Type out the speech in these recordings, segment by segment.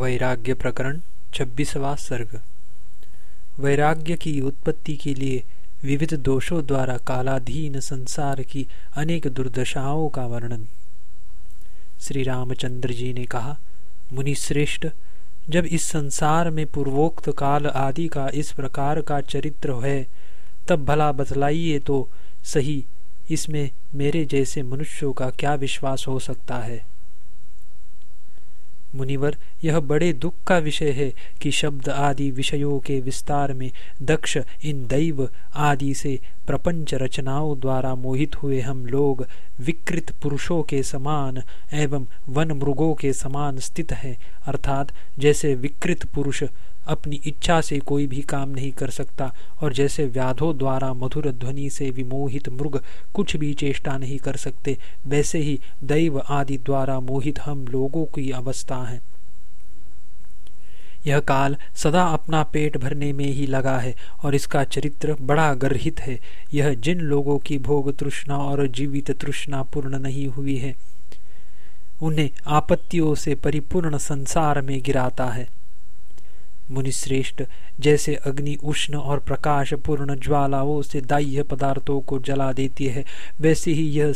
वैराग्य प्रकरण, छब्बीसवा सर्ग। वैराग्य की उत्पत्ति के लिए विविध दोषों द्वारा कालाधीन संसार की अनेक दुर्दशाओं का वर्णन। श्री रामचंद्र जी ने कहा मुनि श्रेष्ठ जब इस संसार में पूर्वोक्त काल आदि का इस प्रकार का चरित्र है, तब भला बतलाइए तो सही, इसमें मेरे जैसे मनुष्यों का क्या विश्वास हो सकता है? मुनिवर, यह बड़े दुख का विषय है कि शब्द आदि विषयों के विस्तार में दक्ष इन दैव आदि से प्रपंच रचनाओं द्वारा मोहित हुए हम लोग विकृत पुरुषों के समान एवं वन मृगों के समान स्थित हैं। अर्थात जैसे विकृत पुरुष अपनी इच्छा से कोई भी काम नहीं कर सकता, और जैसे व्याधों द्वारा मधुर ध्वनि से विमोहित मृग कुछ भी चेष्टा नहीं कर सकते, वैसे ही दैव आदि द्वारा मोहित हम लोगों की अवस्था है। यह काल सदा अपना पेट भरने में ही लगा है, और इसका चरित्र बड़ा गर्हित है। यह जिन लोगों की भोग तृष्णा और जीवित तृष्णा पूर्ण नहीं हुई है, उन्हें आपत्तियों से परिपूर्ण संसार में गिराता है। मुनिश्रेष्ठ, जैसे अग्नि, उष्ण और प्रकाश पूर्ण ज्वालाओं से दाह्य पदार्थों को जला देती है, वैसे ही यह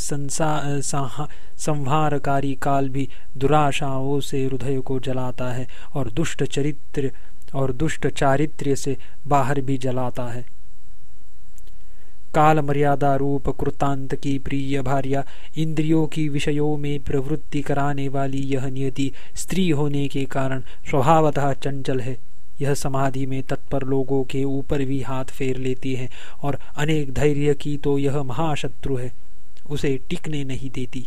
संहारकारी काल भी दुराशाओं से हृदय को जलाता है और दुष्ट चरित्र और दुष्ट चारित्र्य से बाहर भी जलाता है। काल मर्यादा रूप कृतांत की प्रिय भार्या, इंद्रियों की विषयों में प्रवृत्ति कराने वाली यह नियति स्त्री होने के कारण स्वभावतः चंचल है। यह समाधि में तत्पर लोगों के ऊपर भी हाथ फेर लेती है और अनेक धैर्य की तो यह महाशत्रु है, उसे टिकने नहीं देती।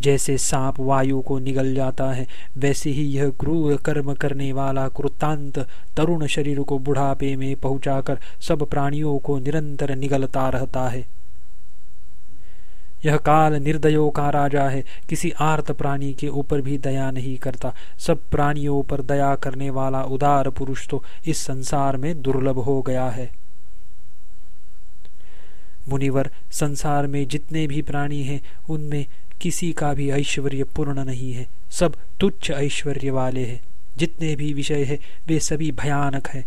जैसे सांप वायु को निगल जाता है, वैसे ही यह क्रूर कर्म करने वाला कृतांत तरुण शरीर को बुढ़ापे में पहुंचाकर सब प्राणियों को निरंतर निगलता रहता है। यह काल निर्दयों का राजा है, किसी आर्त प्राणी के ऊपर भी दया नहीं करता। सब प्राणियों पर दया करने वाला उदार पुरुष तो इस संसार में दुर्लभ हो गया है। मुनिवर, संसार में जितने भी प्राणी हैं, उनमें किसी का भी ऐश्वर्य पूर्ण नहीं है। सब तुच्छ ऐश्वर्य वाले हैं। जितने भी विषय है, वे सभी भयानक है।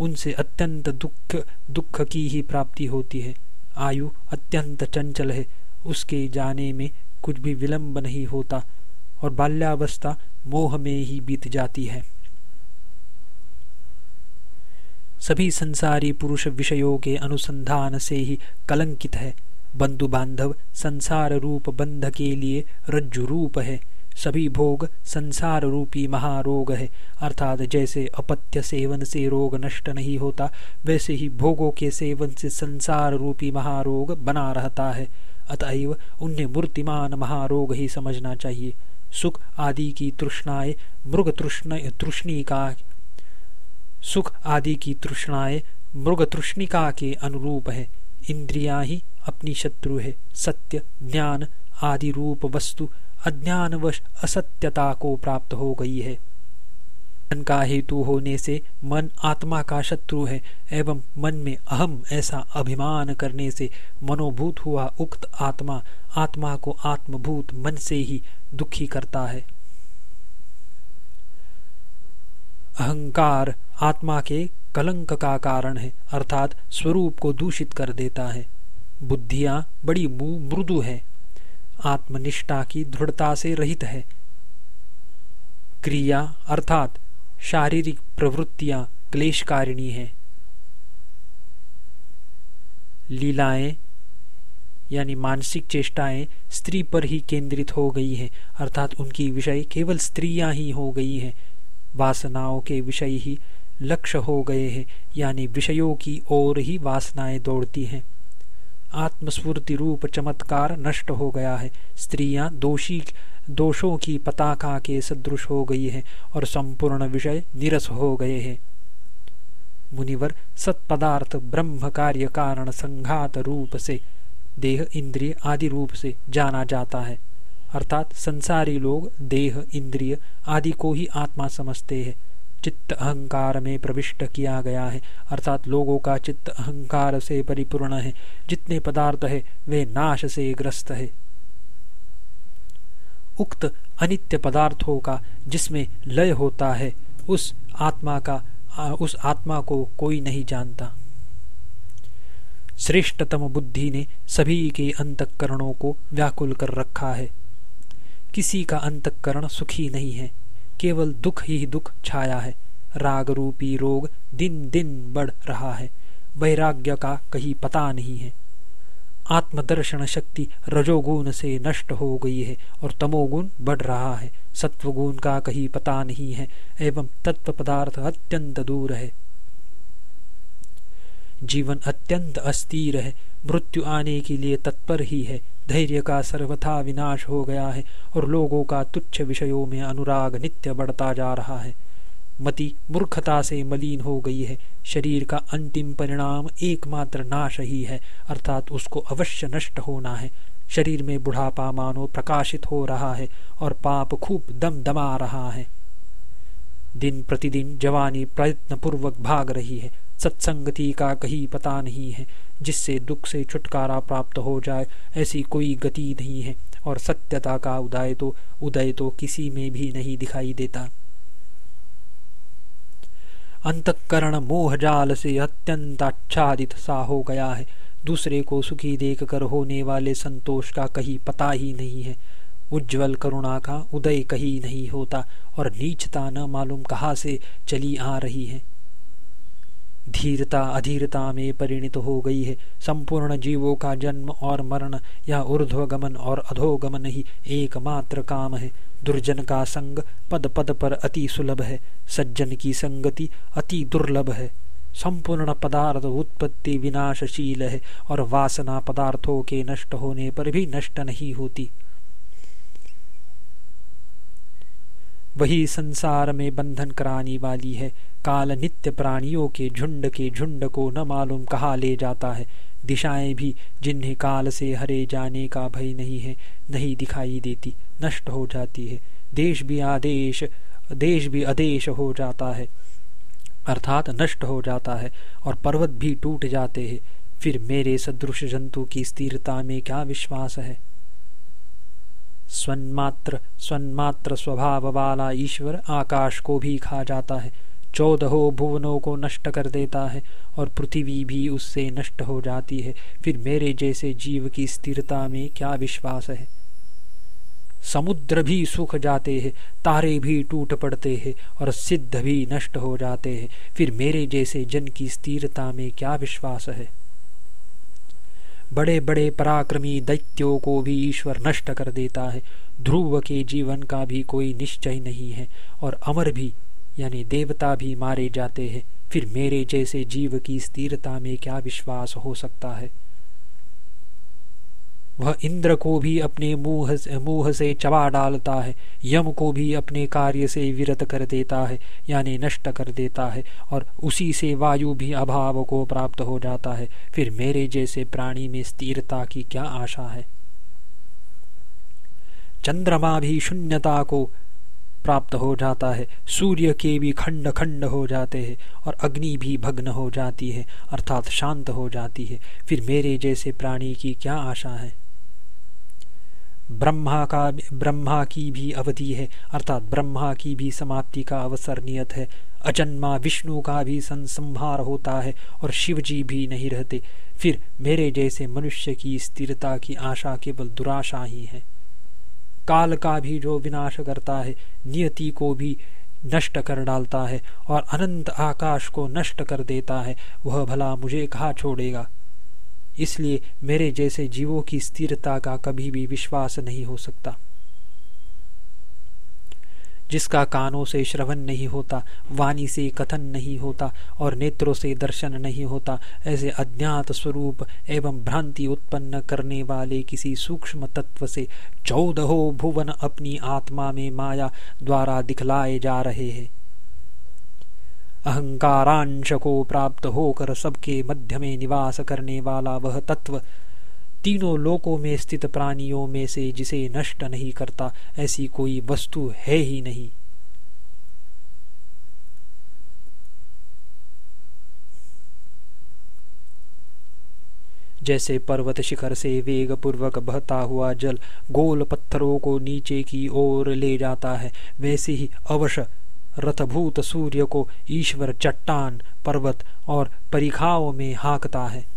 उनसे अत्यंत दुख दुख की ही प्राप्ति होती है। आयु अत्यंत चंचल है। उसके जाने में कुछ भी विलंब नहीं होता और बाल्यावस्था मोह में ही बीत जाती है। सभी संसारी पुरुष विषयों के अनुसंधान से ही कलंकित है। बंधु बांधव संसार रूप बंध के लिए रज्जु रूप है। सभी भोग संसार रूपी महारोग है। अर्थात जैसे अपत्य सेवन से रोग नष्ट नहीं होता, वैसे ही भोगों के सेवन से संसार रूपी महारोग बना रहता है। अतएव उन्हें मूर्तिमान महारोग ही समझना चाहिए। सुख आदि की तृष्णाएँ मृग तृष्ण सुख आदि की तृष्णाएँ मृग तृष्णिका के अनुरूप है। इंद्रिया ही अपनी शत्रु है। सत्य, ज्ञान आदि रूप वस्तु अज्ञानवश असत्यता को प्राप्त हो गई है। मन का हेतु होने से मन आत्मा का शत्रु है, एवं मन में अहम ऐसा अभिमान करने से मनोभूत हुआ उक्त आत्मा आत्मा को आत्मभूत मन से ही दुखी करता है। अहंकार आत्मा के कलंक का कारण है, अर्थात स्वरूप को दूषित कर देता है। बुद्धियाँ बड़ी मृदु है, आत्मनिष्ठा की दृढ़ता से रहित है। क्रिया, अर्थात शारीरिक प्रवृत्तियाँ क्लेशकारिणी हैं। लीलाएँ, यानी मानसिक चेष्टाएँ, स्त्री पर ही केंद्रित हो गई हैं, अर्थात उनकी विषय केवल स्त्रियाँ ही हो गई हैं। वासनाओं के विषय ही लक्ष्य हो गए हैं, यानी विषयों की ओर ही वासनाएँ दौड़ती हैं। आत्मस्फूर्ति रूप चमत्कार नष्ट हो गया है। स्त्रियाँ दोषी दोषों की पताका के सदृश हो गई है और संपूर्ण विषय निरस हो गए हैं। मुनिवर सत्पदार्थ ब्रह्म कार्य कारण संघात रूप से, देह इंद्रिय आदि रूप से जाना जाता है। अर्थात संसारी लोग देह, इंद्रिय आदि को ही आत्मा समझते हैं। चित्त अहंकार में प्रविष्ट किया गया है। अर्थात लोगों का चित्त अहंकार से परिपूर्ण है। जितने पदार्थ है, वे नाश से ग्रस्त है। उक्त अनित्य पदार्थों का जिसमें लय होता है, उस आत्मा का उस आत्मा को कोई नहीं जानता। श्रेष्ठतम बुद्धि ने सभी के अंतकरणों को व्याकुल कर रखा है। किसी का अंतकरण सुखी नहीं है, केवल दुख ही दुख छाया है। राग रूपी रोग दिन दिन बढ़ रहा है, वैराग्य का कहीं पता नहीं है। आत्मदर्शन शक्ति रजोगुण से नष्ट हो गई है और तमोगुण बढ़ रहा है। सत्वगुण का कहीं पता नहीं है एवं तत्व पदार्थ अत्यंत दूर है। जीवन अत्यंत अस्थिर है। मृत्यु आने के लिए तत्पर ही है। धैर्य का सर्वथा विनाश हो गया है और लोगों का तुच्छ विषयों में अनुराग नित्य बढ़ता जा रहा है। मति मूर्खता से मलिन हो गई है। शरीर का अंतिम परिणाम एकमात्र नाश ही है, अर्थात उसको अवश्य नष्ट होना है। शरीर में बुढ़ापा मानो प्रकाशित हो रहा है और पाप खूब दम दमा रहा है। दिन प्रतिदिन जवानी प्रयत्न पूर्वक भाग रही है। सत्संगति का कहीं पता नहीं है, जिससे दुख से छुटकारा प्राप्त हो जाए, ऐसी कोई गति नहीं है। और सत्यता का उदय तो उदय तो किसी में भी नहीं दिखाई देता। अंतकरण मोह जाल से अत्यंत आच्छादित सा हो गया है। दूसरे को सुखी देखकर होने वाले संतोष का कहीं पता ही नहीं है। उज्जवल करुणा का उदय कहीं नहीं होता और नीचता न मालूम कहाँ से चली आ रही है। धीरता अधीरता में परिणित हो गई है। संपूर्ण जीवों का जन्म और मरण या ऊर्ध्वगमन और अधोगमन ही एकमात्र काम है। दुर्जन का संग पद पद पर अति सुलभ है। सज्जन की संगति अति दुर्लभ है। संपूर्ण पदार्थ उत्पत्ति विनाशशील है और वासना पदार्थों के नष्ट होने पर भी नष्ट नहीं होती। वही संसार में बंधन कराने वाली है। काल नित्य प्राणियों के झुंड के झुंड को न मालूम कहा ले जाता है। दिशाएँ भी, जिन्हें काल से हरे जाने का भय नहीं है, नहीं दिखाई देती, नष्ट हो जाती है। देश भी आदेश, देश भी आदेश हो जाता है, अर्थात नष्ट हो जाता है, और पर्वत भी टूट जाते हैं। फिर मेरे सदृश जंतु की स्थिरता में क्या विश्वास है? स्वन्मात्र स्वन्मात्र स्वभाव वाला ईश्वर आकाश को भी खा जाता है। चौदहों भुवनों को नष्ट कर देता है और पृथ्वी भी उससे नष्ट हो जाती है। फिर मेरे जैसे जीव की स्थिरता में क्या विश्वास है? समुद्र भी सूख जाते हैं, तारे भी टूट पड़ते हैं और सिद्ध भी नष्ट हो जाते हैं। फिर मेरे जैसे जन की स्थिरता में क्या विश्वास है? बड़े बड़े पराक्रमी दैत्यों को भी ईश्वर नष्ट कर देता है। ध्रुव के जीवन का भी कोई निश्चय नहीं है और अमर भी यानी देवता भी मारे जाते हैं। फिर मेरे जैसे जीव की स्थिरता में क्या विश्वास हो सकता है? वह इंद्र को भी अपने मुँह मुँह से चबा डालता है, यम को भी अपने कार्य से विरत कर देता है, यानी नष्ट कर देता है, और उसी से वायु भी अभाव को प्राप्त हो जाता है। फिर मेरे जैसे प्राणी में स्थिरता की क्या आशा है? चंद्रमा भी शून्यता को प्राप्त हो जाता है। सूर्य के भी खंड खंड हो जाते हैं और अग्नि भी भग्न हो जाती है, अर्थात शांत हो जाती है। फिर मेरे जैसे प्राणी की क्या आशा है? ब्रह्मा का ब्रह्मा की भी अवधि है, अर्थात ब्रह्मा की भी समाप्ति का अवसर नियत है। अजन्मा विष्णु का भी संसंहार होता है और शिव जी भी नहीं रहते। फिर मेरे जैसे मनुष्य की स्थिरता की आशा केवल दुराशा ही है। काल का भी जो विनाश करता है, नियति को भी नष्ट कर डालता है और अनंत आकाश को नष्ट कर देता है, वह भला मुझे कहा छोड़ेगा? इसलिए मेरे जैसे जीवों की स्थिरता का कभी भी विश्वास नहीं हो सकता। जिसका कानों से श्रवण नहीं होता, वाणी से कथन नहीं होता और नेत्रों से दर्शन नहीं होता, ऐसे अज्ञात स्वरूप एवं भ्रांति उत्पन्न करने वाले किसी सूक्ष्म तत्व से चौदहो भुवन अपनी आत्मा में माया द्वारा दिखलाए जा रहे हैं। अहंकारांश को प्राप्त होकर सबके मध्य में निवास करने वाला वह तत्व तीनों लोकों में स्थित प्राणियों में से जिसे नष्ट नहीं करता, ऐसी कोई वस्तु है ही नहीं। जैसे पर्वत शिखर से वेग पूर्वक बहता हुआ जल गोल पत्थरों को नीचे की ओर ले जाता है, वैसे ही अवश्य रथभूत सूर्य को ईश्वर चट्टान, पर्वत और परिखाओं में हाँकता है।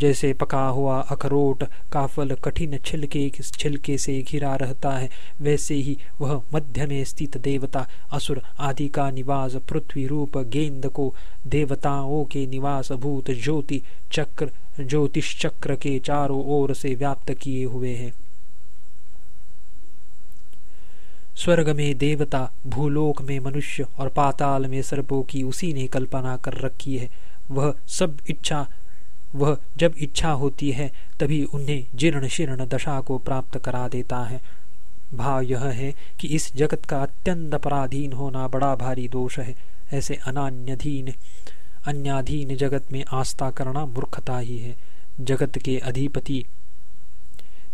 जैसे पका हुआ अखरोट का फल कठिन छिलके छिलके से घिरा रहता है, वैसे ही वह मध्य में स्थित देवता असुर आदि का निवास पृथ्वी रूप गेंद को देवताओं के निवास भूत ज्योति चक्र, ज्योतिष चक्र के चारों ओर से व्याप्त किए हुए हैं। स्वर्ग में देवता भूलोक में मनुष्य और पाताल में सर्पों की उसी ने कल्पना कर रखी है। वह सब इच्छा वह जब इच्छा होती है, तभी उन्हें जीर्ण शीर्ण दशा को प्राप्त करा देता है। भाव यह है कि इस जगत का अत्यंत पराधीन होना बड़ा भारी दोष है। ऐसे अनान्यधीन, अन्याधीन जगत में आस्था करना मूर्खता ही है। जगत के अधिपति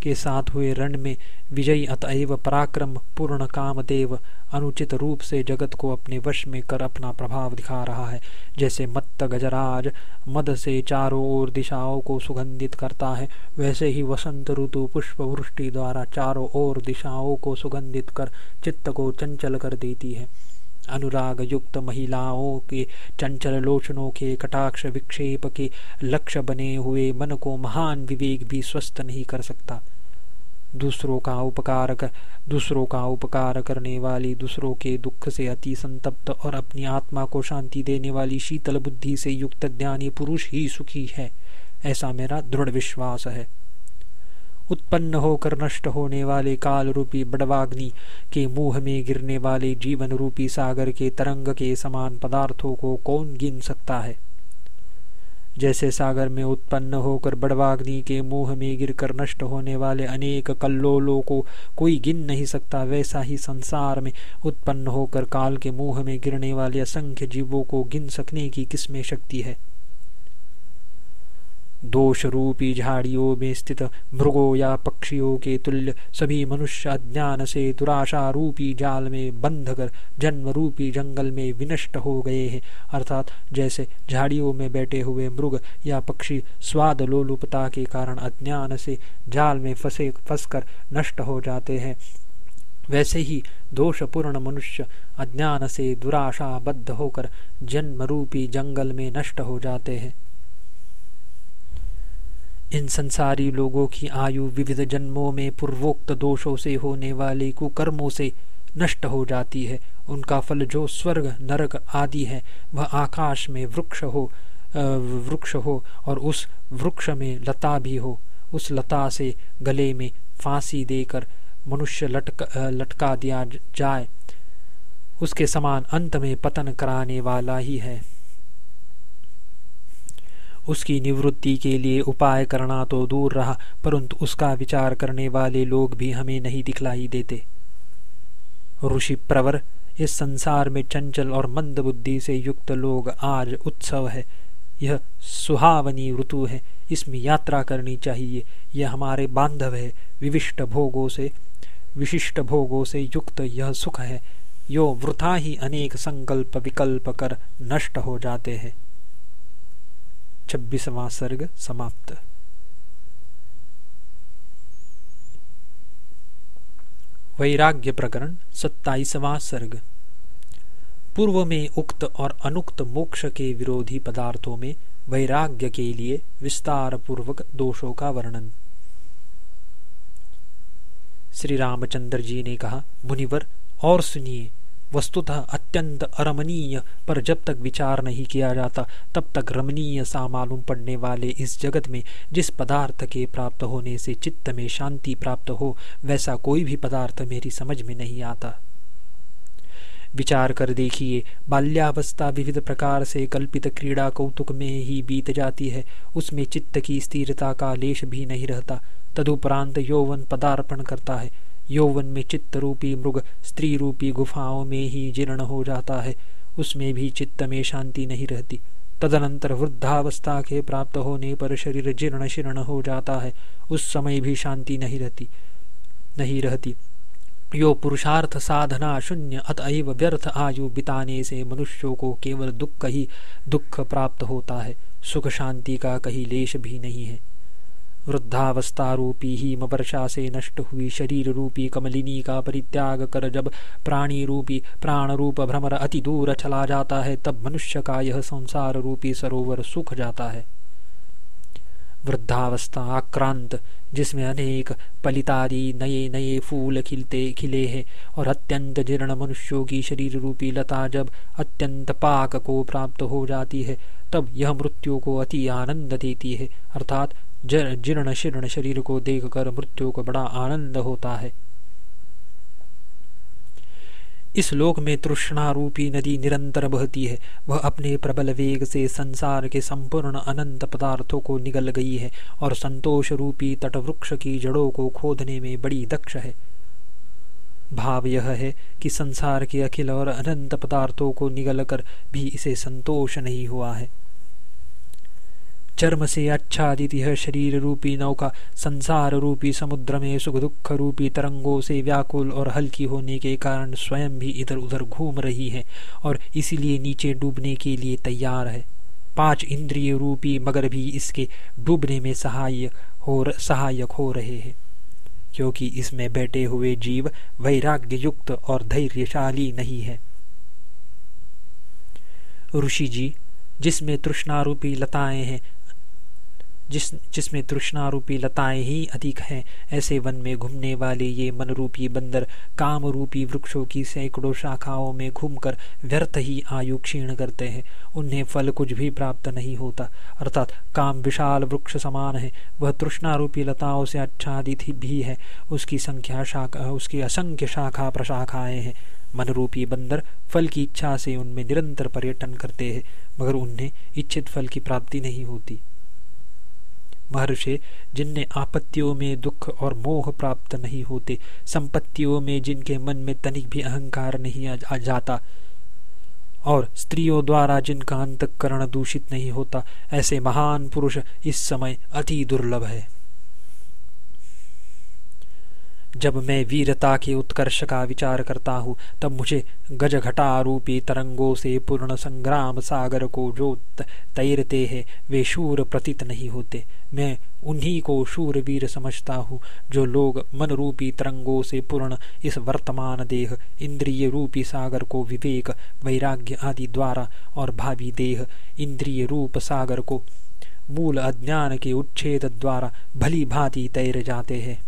के साथ हुए रण में विजयी अतएव पराक्रम, पूर्ण कामदेव अनुचित रूप से जगत को अपने वश में कर अपना प्रभाव दिखा रहा है। जैसे मत्त गजराज मद से चारों ओर दिशाओं को सुगंधित करता है, वैसे ही वसंत ऋतु पुष्प वृष्टि द्वारा चारों ओर दिशाओं को सुगंधित कर चित्त को चंचल कर देती है। अनुराग युक्त महिलाओं के चंचल लोचनों के कटाक्ष विक्षेप के लक्ष्य बने हुए मन को महान विवेक भी स्वस्थ नहीं कर सकता। दूसरों का उपकार कर, दूसरों का उपकार करने वाली दूसरों के दुख से अति संतप्त और अपनी आत्मा को शांति देने वाली शीतल बुद्धि से युक्त ज्ञानी पुरुष ही सुखी है। ऐसा मेरा दृढ़ विश्वास है। उत्पन्न होकर नष्ट होने वाले काल रूपी बड़वाग्नि के मुँह में गिरने वाले जीवन रूपी सागर के तरंग के समान पदार्थों को कौन गिन सकता है? जैसे सागर में उत्पन्न होकर बड़वाग्नि के मुँह में गिरकर नष्ट होने वाले अनेक कल्लोलों को कोई गिन नहीं सकता, वैसा ही संसार में उत्पन्न होकर काल के मुँह में गिरने वाले असंख्य जीवों को गिन सकने की किसमें शक्ति है? दोष रूपी झाड़ियों में स्थित मृगों या पक्षियों के तुल्य सभी मनुष्य अज्ञान से दुराशा रूपी जाल में बंध कर जन्म रूपी जंगल में विनष्ट हो गए हैं। अर्थात जैसे झाड़ियों में बैठे हुए मृग या पक्षी स्वाद लोलुपता के कारण अज्ञान से जाल में फंसे, फंसकर नष्ट हो जाते हैं, वैसे ही दोषपूर्ण मनुष्य अज्ञान से दुराशाबद्ध होकर जन्म रूपी जंगल में नष्ट हो जाते हैं। इन संसारी लोगों की आयु विविध जन्मों में पूर्वोक्त दोषों से होने वाले कुकर्मों से नष्ट हो जाती है। उनका फल जो स्वर्ग, नरक आदि है, वह आकाश में वृक्ष हो वृक्ष हो और उस वृक्ष में लता भी हो। उस लता से गले में फांसी देकर मनुष्य लटक लटका दिया जाए। उसके समान अंत में पतन कराने वाला ही है। उसकी निवृत्ति के लिए उपाय करना तो दूर रहा, परंतु उसका विचार करने वाले लोग भी हमें नहीं दिखलाई देते। ऋषि प्रवर, इस संसार में चंचल और मंद बुद्धि से युक्त लोग आज उत्सव है। यह सुहावनी ऋतु है, इसमें यात्रा करनी चाहिए। यह हमारे बांधव है, विविष्ट भोगों से, विशिष्ट भोगों से युक्त यह सुख है। यो वृथा ही अनेक संकल्प विकल्प कर नष्ट हो जाते हैं। छब्बीसवां सर्ग समाप्त। वैराग्य प्रकरण सत्ताईसवां सर्ग। पूर्व में उक्त और अनुक्त मोक्ष के विरोधी पदार्थों में वैराग्य के लिए विस्तार पूर्वक दोषों का वर्णन। श्री रामचंद्र जी ने कहा, मुनिवर, और सुनिए वस्तुतः अत्यंत अरमणीय पर जब तक विचार नहीं किया जाता, तब तक रमणीय सा मालूम पड़ने वाले इस जगत में, जिस पदार्थ के प्राप्त होने से चित्त में शांति प्राप्त हो, वैसा कोई भी पदार्थ मेरी समझ में नहीं आता। विचार कर देखिए, बाल्यावस्था विविध प्रकार से कल्पित क्रीड़ा कौतुक में ही बीत जाती है, उसमें चित्त की स्थिरता का लेश भी नहीं रहता, तदुपरांत यौवन पदार्पण करता है। यौवन में चित्त रूपी मृग स्त्री रूपी गुफाओं में ही जीर्ण हो जाता है। उसमें भी चित्त में शांति नहीं रहती। तदनंतर वृद्धावस्था के प्राप्त होने पर शरीर जीर्ण शीर्ण हो जाता है। उस समय भी शांति नहीं रहती नहीं रहती। यो पुरुषार्थ साधना शून्य अतएव व्यर्थ आयु बिताने से मनुष्यों को केवल दुख ही दुख प्राप्त होता है। सुख शांति का कहीं लेश भी नहीं है। वृद्धावस्था रूपी हिम वर्षा से नष्ट हुई शरीर रूपी कमलिनी का परित्याग कर जब प्राणी रूपी प्राण रूप भ्रमर अति दूर चला जाता है, तब मनुष्य का यह संसार रूपी सरोवर सूख जाता है। वृद्धावस्था आक्रांत, जिसमें अनेक पलितारी नए नए फूल खिलते खिले हैं और अत्यंत जीर्ण मनुष्यों की शरीर रूपी लता जब अत्यंत पाक को प्राप्त हो जाती है, तब यह मृत्यु को अति आनंद देती है, अर्थात जीर्ण शीर्ण शरीर को देखकर मृत्यु को बड़ा आनंद होता है। इस लोक में तृष्णा रूपी नदी निरंतर बहती है। वह अपने प्रबल वेग से संसार के संपूर्ण अनंत पदार्थों को निगल गई है और संतोष रूपी तटवृक्ष की जड़ों को खोदने में बड़ी दक्ष है। भाव यह है कि संसार के अखिल और अनंत पदार्थों को निगल कर भी इसे संतोष नहीं हुआ है। चर्म से आच्छादित यह शरीर रूपी नौका संसार रूपी समुद्र में सुख दुख रूपी तरंगों से व्याकुल और हल्की होने के कारण स्वयं भी इधर उधर घूम रही है और इसीलिए नीचे डूबने के लिए तैयार है। पाँच इंद्रिय रूपी मगर भी इसके डूबने में सहायक हो सहायक हो रहे हैं। क्योंकि इसमें बैठे हुए जीव वैराग्य युक्त और धैर्यशाली नहीं है। ऋषि जी, जिसमें तृष्णारूपी लताएँ हैं जिस, जिसमें तृष्णारूपी लताएँ ही अधिक हैं, ऐसे वन में घूमने वाले ये मन रूपी बंदर काम रूपी वृक्षों की सैकड़ों शाखाओं में घूमकर व्यर्थ ही आयु क्षीण करते हैं। उन्हें फल कुछ भी प्राप्त नहीं होता, अर्थात काम विशाल वृक्ष समान है। वह तृष्णारूपी लताओं से आच्छादित भी है। उसकी संख्या शाखा, उसकी असंख्य शाखा प्रशाखाएँ हैं। मन रूपी बंदर फल की इच्छा से उनमें निरंतर पर्यटन करते हैं, मगर उन्हें इच्छित फल की प्राप्ति नहीं होती। महर्षि, जिनने आपत्तियों में दुख और मोह प्राप्त नहीं होते, संपत्तियों में जिनके मन में तनिक भी अहंकार नहीं आ जाता, और स्त्रियों द्वारा जिनका अंतकरण दूषित नहीं होता, ऐसे महान पुरुष इस समय अति दुर्लभ है। जब मैं वीरता के उत्कर्ष का विचार करता हूँ, तब मुझे गजघटा रूपी तरंगों से पूर्ण संग्राम सागर को जो तैरते हैं, वे शूर प्रतीत नहीं होते। मैं उन्हीं को शूर वीर समझता हूँ, जो लोग मन रूपी तरंगों से पूर्ण इस वर्तमान देह इंद्रिय रूपी सागर को विवेक, वैराग्य आदि द्वारा और भावी देह इंद्रिय रूप सागर को मूल अज्ञान के उच्छेद द्वारा भली भांति तैर जाते हैं।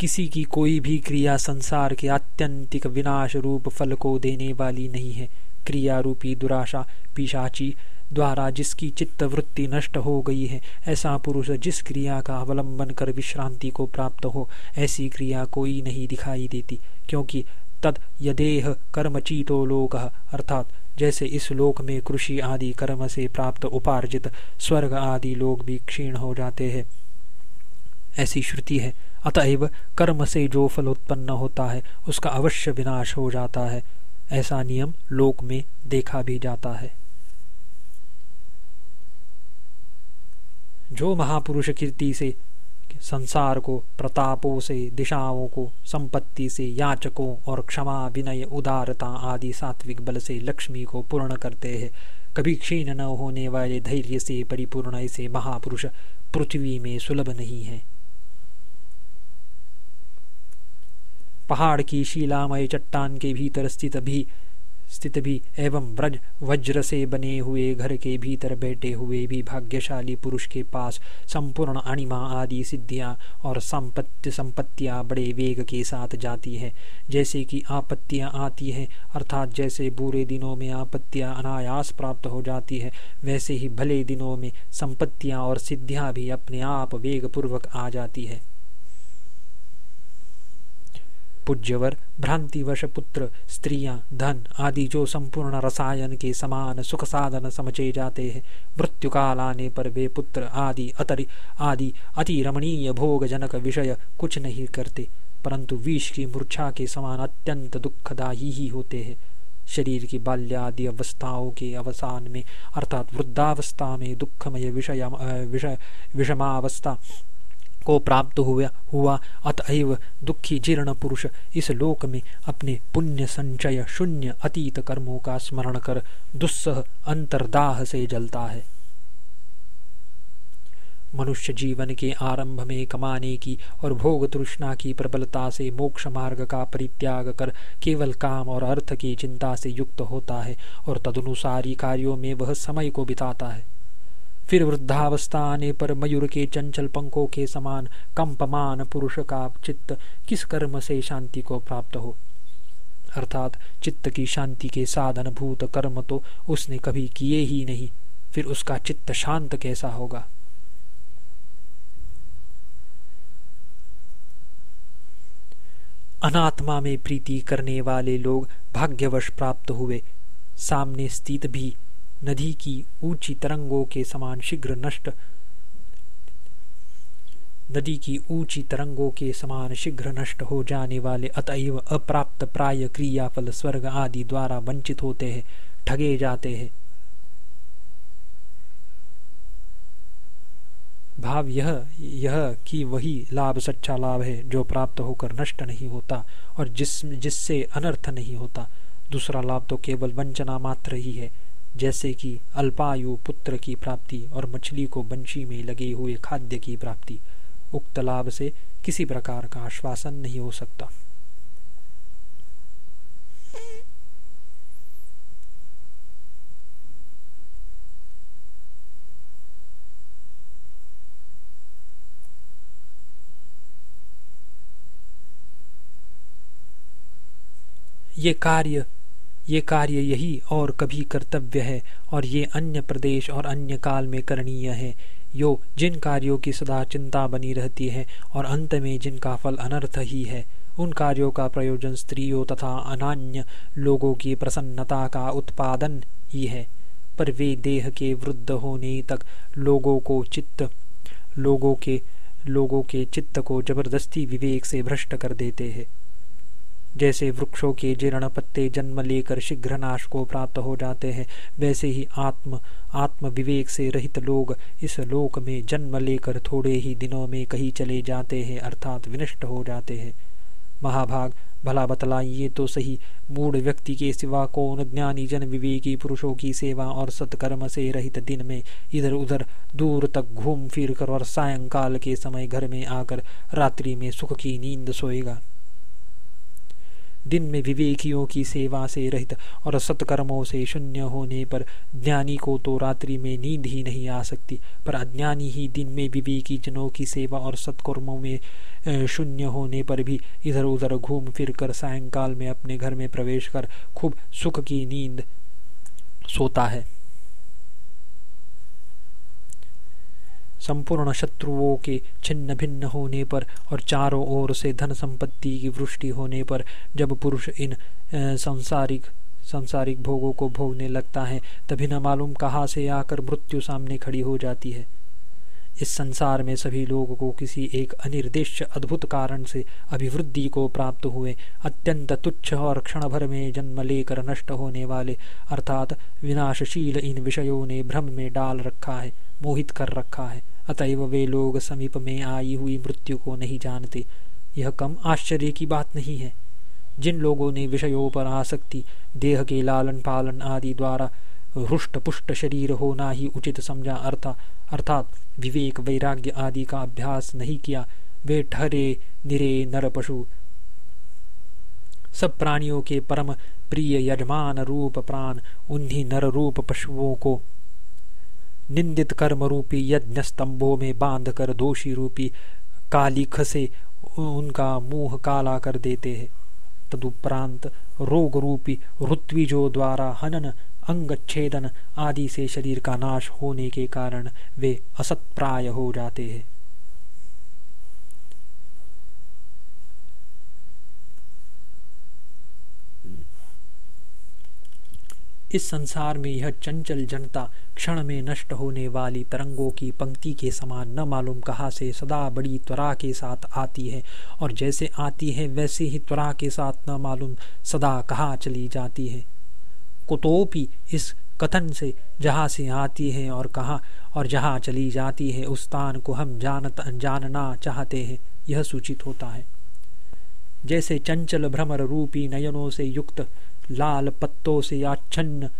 किसी की कोई भी क्रिया संसार के आत्यंतिक विनाश रूप फल को देने वाली नहीं है। क्रिया रूपी दुराशा, पिशाची द्वारा जिसकी चित्त वृत्ति नष्ट हो गई है, ऐसा पुरुष जिस क्रिया का अवलंबन कर विश्रांति को प्राप्त हो, ऐसी क्रिया कोई नहीं दिखाई देती, क्योंकि तद यदेह कर्मचीतो लोक, अर्थात जैसे इस लोक में कृषि आदि कर्म से प्राप्त उपार्जित स्वर्ग आदि लोग भी क्षीण हो जाते हैं। ऐसी श्रुति है अतएव कर्म से जो फल उत्पन्न होता है, उसका अवश्य विनाश हो जाता है। ऐसा नियम लोक में देखा भी जाता है। जो महापुरुष कीर्ति से, संसार को, प्रतापों से, दिशाओं को, संपत्ति से, याचकों और क्षमा, विनय, उदारता आदि सात्विक बल से लक्ष्मी को पूर्ण करते हैं, कभी क्षीण न होने वाले धैर्य से परिपूर्ण ऐसे महापुरुष पृथ्वी में सुलभ नहीं है। पहाड़ की शिलामय चट्टान के भीतर स्थित भी स्थित भी एवं ब्रज वज्र से बने हुए घर के भीतर बैठे हुए भी भाग्यशाली पुरुष के पास संपूर्ण अणिमा आदि सिद्धियाँ और संपत्ति, संपत्तियाँ बड़े वेग के साथ जाती है। जैसे कि आपत्तियाँ आती हैं, अर्थात जैसे बुरे दिनों में आपत्तियाँ अनायास प्राप्त हो जाती है, वैसे ही भले दिनों में संपत्तियाँ और सिद्धियाँ भी अपने आप वेग पूर्वक आ जाती है। पूज्यवर, भ्रांतिवश पुत्र, स्त्रियाँ, धन आदि जो संपूर्ण रसायन के समान सुख साधन समझे जाते हैं। मृत्यु काल आने पर वे पुत्र आदि, अतरि आदि अति रमणीय भोग जनक विषय कुछ नहीं करते, परंतु विष की मूर्छा के समान अत्यंत दुखदायी ही होते हैं। शरीर की बाल्यादि अवस्थाओं के अवसान में, अर्थात वृद्धावस्था में दुखमय विषय विषय, विषमावस्था को प्राप्त हुआ हुआ अतएव दुखी जीर्ण पुरुष इस लोक में अपने पुण्य संचय शून्य अतीत कर्मों का स्मरण कर दुस्सह अंतरदाह से जलता है। मनुष्य जीवन के आरंभ में कमाने की और भोग तृष्णा की प्रबलता से मोक्ष मार्ग का परित्याग कर केवल काम और अर्थ की चिंता से युक्त होता है और तदनुसारी कार्यों में वह समय को बिताता है। फिर वृद्धावस्था आने पर मयूर के चंचल पंखों के समान कंपमान पुरुष का चित्त किस कर्म से शांति को प्राप्त हो? अर्थात चित्त की शांति के साधन भूत कर्म तो उसने कभी किए ही नहीं, फिर उसका चित्त शांत कैसा होगा? अनात्मा में प्रीति करने वाले लोग भाग्यवश प्राप्त हुए, सामने स्थित भी नदी की ऊँची तरंगों के समान शीघ्र नष्ट, नदी की ऊँची तरंगों के समान शीघ्र नष्ट हो जाने वाले अतएव अप्राप्त प्राय क्रियाफल स्वर्ग आदि द्वारा वंचित होते हैं, ठगे जाते हैं। भाव यह यह कि वही लाभ सच्चा लाभ है जो प्राप्त होकर नष्ट नहीं होता और जिस, जिससे अनर्थ नहीं होता। दूसरा लाभ तो केवल वंचना मात्र ही है। जैसे कि अल्पायु पुत्र की प्राप्ति और मछली को बंशी में लगे हुए खाद्य की प्राप्ति। उक्त लाभ से किसी प्रकार का आश्वासन नहीं हो सकता। ये कार्य ये कार्य यही और कभी कर्तव्य है और ये अन्य प्रदेश और अन्य काल में करणीय है। यो, जिन कार्यों की सदा चिंता बनी रहती है और अंत में जिनका फल अनर्थ ही है, उन कार्यों का प्रयोजन स्त्रियों तथा अनान्य लोगों की प्रसन्नता का उत्पादन ही है, पर वे देह के वृद्ध होने तक लोगों को चित्त, लोगों के लोगों के चित्त को ज़बरदस्ती विवेक से भ्रष्ट कर देते हैं। जैसे वृक्षों के जीर्ण पत्ते जन्म लेकर शीघ्र नाश को प्राप्त हो जाते हैं, वैसे ही आत्म आत्म विवेक से रहित लोग इस लोक में जन्म लेकर थोड़े ही दिनों में कहीं चले जाते हैं, अर्थात विनष्ट हो जाते हैं। महाभाग, भला बतलाइए तो सही मूड व्यक्ति के सिवा कौन ज्ञानी, जन विवेकी पुरुषों की सेवा और सत्कर्म से रहित दिन में इधर उधर दूर तक घूम फिर कर और सायंकाल के समय घर में आकर रात्रि में सुख की नींद सोएगा। दिन में विवेकियों की सेवा से रहित और सत्कर्मों से शून्य होने पर ज्ञानी को तो रात्रि में नींद ही नहीं आ सकती, पर अज्ञानी ही दिन में विवेकी जनों की सेवा और सत्कर्मों में शून्य होने पर भी इधर उधर घूम फिर कर सायंकाल में अपने घर में प्रवेश कर खूब सुख की नींद सोता है। संपूर्ण शत्रुओं के छिन्न भिन्न होने पर और चारों ओर से धन संपत्ति की वृष्टि होने पर जब पुरुष इन संसारिक संसारिक भोगों को भोगने लगता है, तभी न मालूम कहाँ से आकर मृत्यु सामने खड़ी हो जाती है। इस संसार में सभी लोगों को किसी एक अनिर्देश अद्भुत कारण से अभिवृद्धि को प्राप्त हुए, अत्यंत तुच्छ और क्षण भर में जन्म लेकर नष्ट होने वाले, अर्थात विनाशशील इन विषयों ने भ्रम में डाल रखा है। मोहित कर रखा है। अतएव वे लोग समीप में आई हुई मृत्यु को नहीं जानते। यह कम आश्चर्य की बात नहीं है। जिन लोगों ने विषयों पर आसक्ति, देह के लालन पालन आदि द्वारा हृष्ट पुष्ट शरीर होना ही उचित समझा अर्था, अर्थात विवेक, वैराग्य आदि का अभ्यास नहीं किया, वे ठहरे निरे नर पशु सब प्राणियों के परम प्रिय, यजमान रूप प्राण, उन्हीं नर रूप पशुओं को निंदित कर्म रूपी यज्ञ स्तंभों में बाँध कर दोषी रूपी कालिख से उनका मुँह काला कर देते हैं। तदुपरांत रोग रूपी ऋत्विजो द्वारा हनन, अंग छेदन आदि से शरीर का नाश होने के कारण वे असत्प्राय हो जाते हैं। इस संसार में यह चंचल जनता क्षण में नष्ट होने वाली तरंगों की पंक्ति के समान न मालूम कहाँ से सदा बड़ी त्वरा के साथ आती है, और जैसे आती है, वैसे ही त्वरा के साथ न मालूम सदा कहाँ चली जाती है। कुतोपि इस कथन से जहाँ से आती है और कहाँ और जहाँ चली जाती है, उस स्थान को हम जानत जानना चाहते हैं, यह सूचित होता है। जैसे चंचल भ्रमर रूपी नयनों से युक्त, लाल पत्तों से आच्छन्न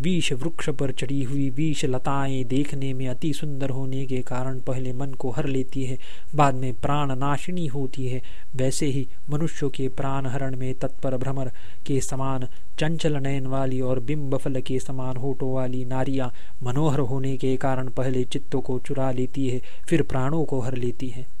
विष वृक्ष पर चढ़ी हुई विष लताएँ देखने में अति सुंदर होने के कारण पहले मन को हर लेती है, बाद में प्राण नाशिनी होती है। वैसे ही मनुष्यों के प्राण हरण में तत्पर भ्रमर के समान चंचल नयन वाली और बिंब फल के समान होठों वाली नारियाँ मनोहर होने के कारण पहले चित्तों को चुरा लेती है, फिर प्राणों को हर लेती है।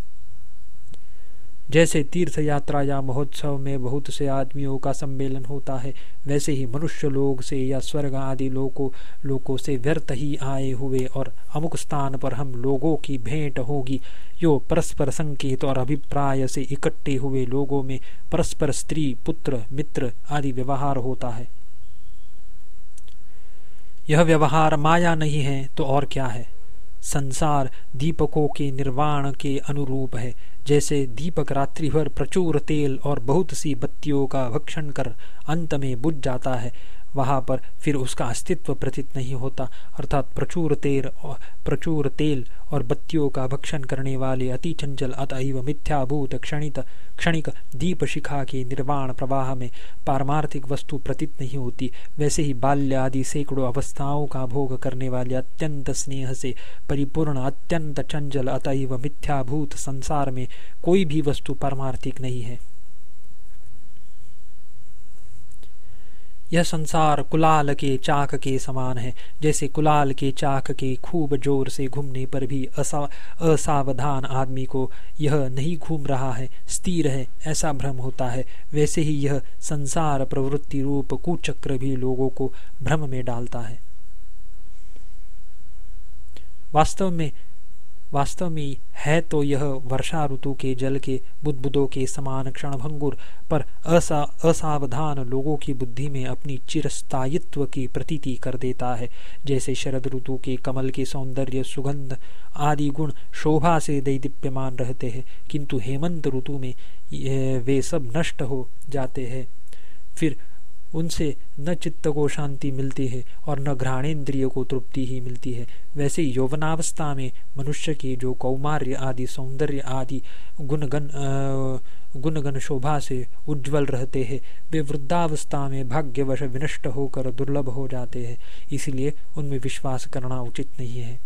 जैसे तीर्थ यात्रा या महोत्सव में बहुत से आदमियों का सम्मेलन होता है, वैसे ही मनुष्य लोग से या स्वर्ग आदि लोगों लोगों से व्यर्थ ही आए हुए और अमुक स्थान पर हम लोगों की भेंट होगी। यो परस्पर संकेत और अभिप्राय से इकट्ठे हुए लोगों में परस्पर स्त्री, पुत्र, मित्र आदि व्यवहार होता है। यह व्यवहार माया नहीं है तो और क्या है? संसार दीपकों के निर्वाण के अनुरूप है। जैसे दीपक रात्रि भर प्रचुर तेल और बहुत सी बत्तियों का भक्षण कर अंत में बुझ जाता है। वहाँ पर फिर उसका अस्तित्व प्रतीत नहीं होता। अर्थात प्रचुर तेल और प्रचुर तेल और बत्तियों का भक्षण करने वाले अति चंचल, अतएव मिथ्याभूत, क्षणित क्षणिक दीप शिखा के निर्वाण प्रवाह में पारमार्थिक वस्तु प्रतीत नहीं होती। वैसे ही बाल्य आदि सैकड़ों अवस्थाओं का भोग करने वाले अत्यंत स्नेह से परिपूर्ण, अत्यंत चंचल, अतएव मिथ्याभूत संसार में कोई भी वस्तु पारमार्थिक नहीं है। यह संसार कुलाल के चाक के समान है, जैसे कुलाल के चाक के खूब ज़ोर से घूमने पर भी असा, असावधान आदमी को यह नहीं घूम रहा है, स्थिर है, ऐसा भ्रम होता है। वैसे ही यह संसार प्रवृत्ति रूप कुचक्र भी लोगों को भ्रम में डालता है। वास्तव में वास्तव में है तो यह वर्षा ऋतु के जल के बुदबुदों के समान क्षणभंगुर, पर असा, असावधान लोगों की बुद्धि में अपनी चिरस्थायित्व की प्रतीति कर देता है। जैसे शरद ऋतु के कमल के सौंदर्य, सुगंध आदि गुण शोभा से दैदीप्यमान रहते हैं, किंतु हेमंत ऋतु में वे सब नष्ट हो जाते हैं। फिर उनसे न चित्त को शांति मिलती है और न घ्राणेन्द्रिय को तृप्ति ही मिलती है। वैसे यौवनावस्था में मनुष्य की जो कौमार्य आदि, सौंदर्य आदि गुणगन गुणगन शोभा से उज्जवल रहते हैं, वे वृद्धावस्था में भाग्यवश विनष्ट होकर दुर्लभ हो जाते हैं। इसलिए उनमें विश्वास करना उचित नहीं है।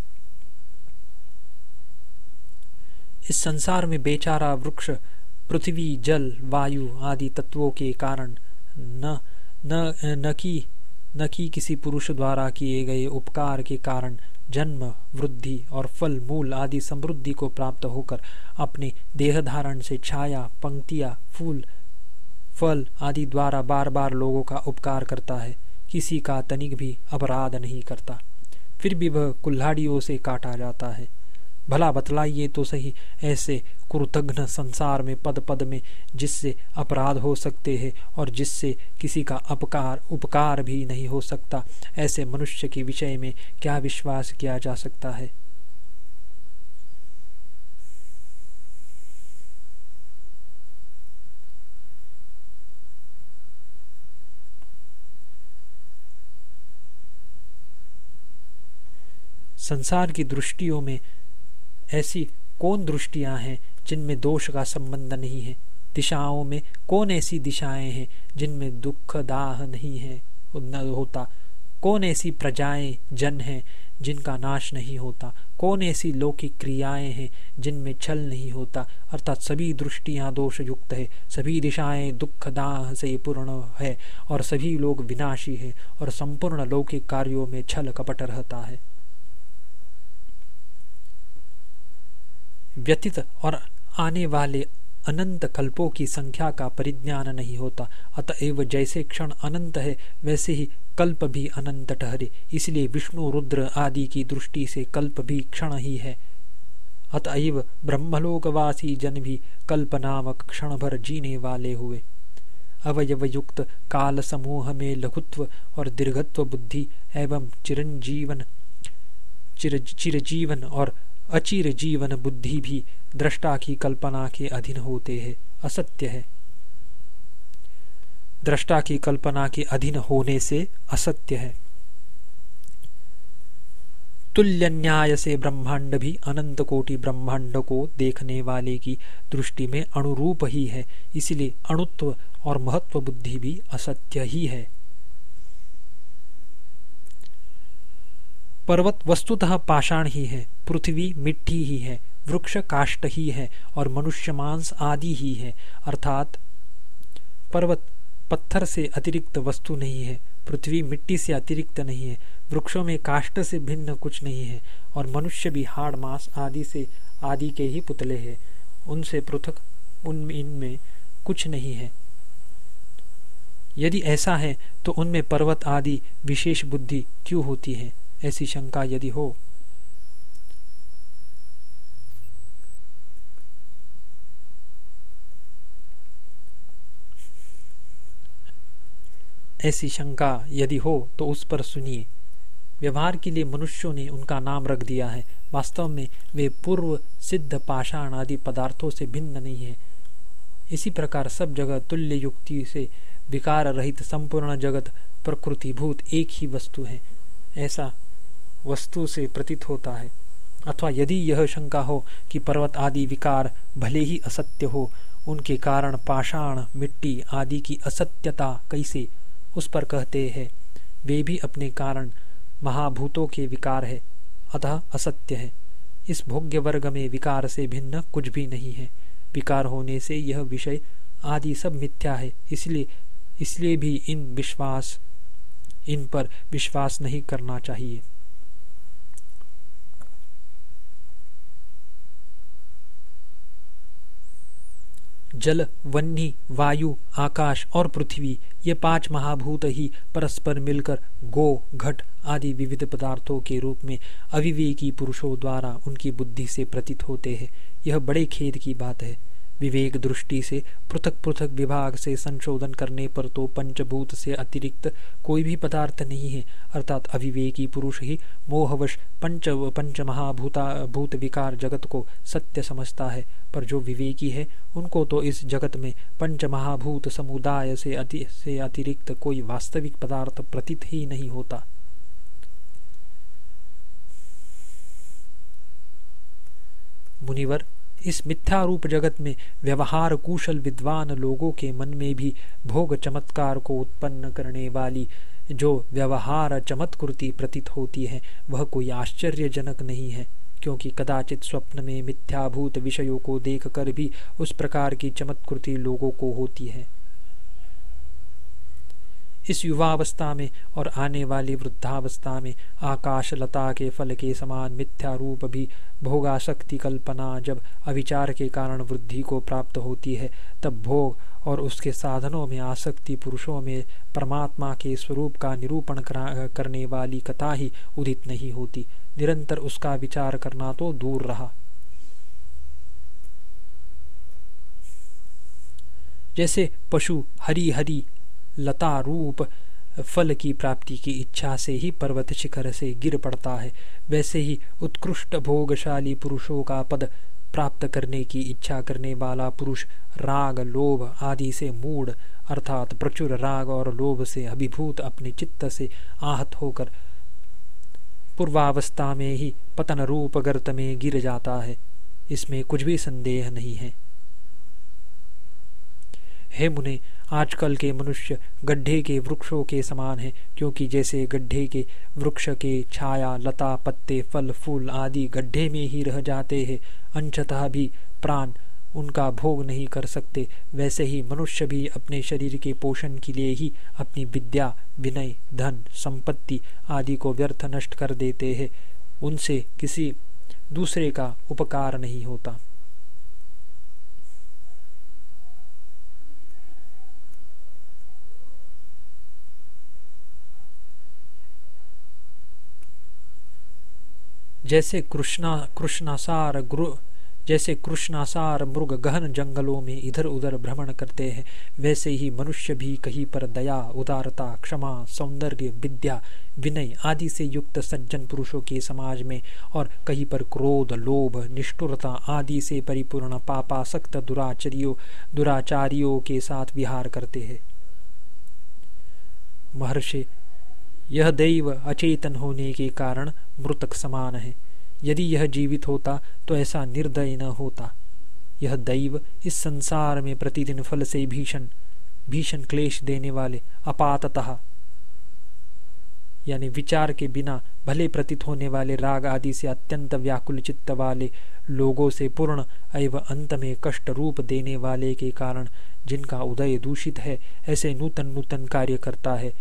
इस संसार में बेचारा वृक्ष, पृथ्वी, जल, वायु आदि तत्वों के कारण न न न कि न कि किसी पुरुष द्वारा किए गए उपकार के कारण जन्म, वृद्धि और फल, मूल आदि समृद्धि को प्राप्त होकर अपने देह धारण से छाया, पंक्तियाँ, फूल, फल आदि द्वारा बार बार लोगों का उपकार करता है। किसी का तनिक भी अपराध नहीं करता। फिर भी वह कुल्हाड़ियों से काटा जाता है। भला बतलाइए तो सही, ऐसे कृतघ्न संसार में पद पद में जिससे अपराध हो सकते हैं और जिससे किसी का अपकार, उपकार भी नहीं हो सकता, ऐसे मनुष्य के विषय में क्या विश्वास किया जा सकता है? संसार की दृष्टियों में ऐसी कौन दृष्टियाँ हैं जिनमें दोष का संबंध नहीं है। दिशाओं में कौन ऐसी दिशाएँ हैं जिनमें दुख दाह नहीं है न होता? कौन ऐसी प्रजाएँ, जन हैं जिनका नाश नहीं होता? कौन ऐसी लौकिक क्रियाएँ हैं जिनमें छल नहीं होता? अर्थात सभी दृष्टियाँ दोष युक्त है, सभी दिशाएँ दुख दाह से पूर्ण है और सभी लोग विनाशी है और संपूर्ण लौकिक कार्यों में छल कपट रहता है। व्यतीत और आने वाले अनंत कल्पों की संख्या का परिज्ञान नहीं होता। अतएव जैसे क्षण अनंत है, वैसे ही कल्प भी अनंत ठहरे। इसलिए विष्णु, रुद्र आदि की दृष्टि से कल्प भी क्षण ही है। अतएव ब्रह्मलोकवासी जन भी कल्प नामक क्षण भर जीने वाले हुए। अवयव युक्त काल समूह में लघुत्व और दीर्घत्व बुद्धि एवं चिरंजीवन चिर चिरजीवन और अचिर जीवन बुद्धि भी दृष्टा की कल्पना के अधीन होते हैं, असत्य है। दृष्टा की कल्पना के अधीन होने से असत्य है। तुल्य न्याय से ब्रह्मांड भी अनंत कोटि ब्रह्मांड को देखने वाले की दृष्टि में अनुरूप ही है, इसलिए अणुत्व और महत्व बुद्धि भी असत्य ही है। पर्वत वस्तुतः पाषाण ही है, पृथ्वी मिट्टी ही है। वृक्ष काष्ट ही है और मनुष्य मांस आदि ही है। अर्थात पर्वत पत्थर से अतिरिक्त वस्तु नहीं है, पृथ्वी मिट्टी से अतिरिक्त नहीं है, वृक्षों में काष्ट से भिन्न कुछ नहीं है और मनुष्य भी हाड़, मांस आदि से, आदि के ही पुतले हैं। उनसे पृथक, उन, इनमें कुछ नहीं है। यदि ऐसा है तो उनमें पर्वत आदि विशेष बुद्धि क्यों होती है? ऐसी शंका यदि हो ऐसी शंका यदि हो तो उस पर सुनिए। व्यवहार के लिए मनुष्यों ने उनका नाम रख दिया है। वास्तव में वे पूर्व सिद्ध पाषाण आदि पदार्थों से भिन्न नहीं है। इसी प्रकार सब जगह तुल्य युक्ति से विकार रहित संपूर्ण जगत प्रकृतिभूत एक ही वस्तु है। ऐसा वस्तु से प्रतीत होता है। अथवा यदि यह शंका हो कि पर्वत आदि विकार भले ही असत्य हो, उनके कारण पाषाण, मिट्टी आदि की असत्यता कैसे उस पर कहते हैं, वे भी अपने कारण महाभूतों के विकार है, अतः असत्य है। इस भोग्य वर्ग में विकार से भिन्न कुछ भी नहीं है। विकार होने से यह विषय आदि सब मिथ्या है, इसलिए इसलिए भी इन विश्वास, इन पर विश्वास नहीं करना चाहिए। जल वन्नी वायु, आकाश और पृथ्वी ये पाँच महाभूत ही परस्पर मिलकर गो, घट आदि विविध पदार्थों के रूप में अविवेकी पुरुषों द्वारा उनकी बुद्धि से प्रतीत होते हैं। यह बड़े खेद की बात है। विवेक दृष्टि से, पृथक पृथक विभाग से संशोधन करने पर तो पंचभूत से अतिरिक्त कोई भी पदार्थ नहीं है। अर्थात अविवेकी पुरुष ही मोहवश पंच पंच महाभूता भूत विकार जगत को सत्य समझता है। पर जो विवेकी है, उनको तो इस जगत में पंच महाभूत समुदाय से अति, से अतिरिक्त कोई वास्तविक पदार्थ प्रतीत ही नहीं होता। मुनिवर इस मिथ्या रूप जगत में व्यवहार कुशल विद्वान लोगों के मन में भी भोग चमत्कार को उत्पन्न करने वाली जो व्यवहार चमत्कृति प्रतीत होती है, वह कोई आश्चर्यजनक नहीं है, क्योंकि कदाचित स्वप्न में मिथ्याभूत विषयों को देखकर भी उस प्रकार की चमत्कृति लोगों को होती है। इस युवावस्था में और आने वाली वृद्धावस्था में आकाश लता के फल के समान मिथ्या रूप भी भोगाशक्ति कल्पना जब अविचार के कारण वृद्धि को प्राप्त होती है, तब भोग और उसके साधनों में आसक्ति पुरुषों में परमात्मा के स्वरूप का निरूपण करने वाली कथा ही उदित नहीं होती। निरंतर उसका विचार करना तो दूर रहा। जैसे पशु हरी हरी लता रूप फल की प्राप्ति की इच्छा से ही पर्वत शिखर से गिर पड़ता है। वैसे ही उत्कृष्ट भोगशाली पुरुषों का पद प्राप्त करने की इच्छा करने वाला पुरुष राग, लोभ आदि से मूड अर्थात प्रचुर राग और लोभ से अभिभूत अपने चित्त से आहत होकर पूर्वावस्था में ही पतन रूप गर्त में गिर जाता है। इसमें कुछ भी संदेह नहीं है। हे मुने आजकल के मनुष्य गड्ढे के वृक्षों के समान हैं, क्योंकि जैसे गड्ढे के वृक्ष के छाया, लता, पत्ते, फल, फूल आदि गड्ढे में ही रह जाते हैं, अंशतः भी प्राण उनका भोग नहीं कर सकते। वैसे ही मनुष्य भी अपने शरीर के पोषण के लिए ही अपनी विद्या, विनय, धन, संपत्ति आदि को व्यर्थ नष्ट कर देते हैं। उनसे किसी दूसरे का उपकार नहीं होता। जैसे कृष्णा, कृष्णासार गुरु जैसे कृष्णासार मृग गहन जंगलों में इधर उधर भ्रमण करते हैं, वैसे ही मनुष्य भी कहीं पर दया, उदारता, क्षमा, सौंदर्य, विद्या, विनय आदि से युक्त सज्जन पुरुषों के समाज में और कहीं पर क्रोध, लोभ, निष्ठुरता आदि से परिपूर्ण पापासक्त दुराचरियों, दुराचारियों के साथ विहार करते हैं। महर्षि यह दैव अचेतन होने के कारण मृतक समान है। यदि यह जीवित होता तो ऐसा निर्दय न होता। यह दैव इस संसार में प्रतिदिन फल से भीषण भीषण क्लेश देने वाले अपातः यानी विचार के बिना भले प्रतीत होने वाले राग आदि से अत्यंत व्याकुल चित्त वाले लोगों से पूर्ण एवं अंत में कष्ट रूप देने वाले के कारण जिनका उदय दूषित है, ऐसे नूतन नूतन कार्य करता है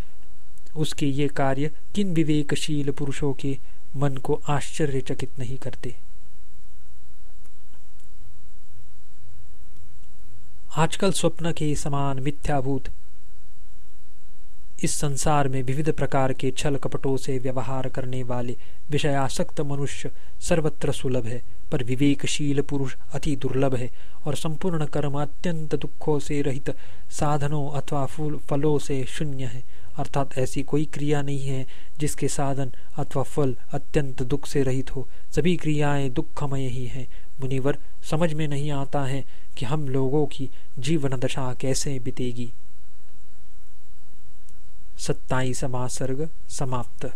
उसके ये कार्य किन विवेकशील पुरुषों के मन को आश्चर्यचकित नहीं करते। आजकल स्वप्न के समान मिथ्याभूत, इस संसार में विविध प्रकार के छल कपटों से व्यवहार करने वाले विषयासक्त मनुष्य सर्वत्र सुलभ है, पर विवेकशील पुरुष अति दुर्लभ है और संपूर्ण कर्म अत्यंत दुखों से रहित साधनों अथवा फूल, फलों से शून्य है। अर्थात ऐसी कोई क्रिया नहीं है जिसके साधन अथवा फल अत्यंत दुख से रहित हो। सभी क्रियाएँ दुखमय ही हैं। मुनिवर, समझ में नहीं आता है कि हम लोगों की जीवन दशा कैसे बीतेगी। सत्ताईसवा समासर्ग समाप्त।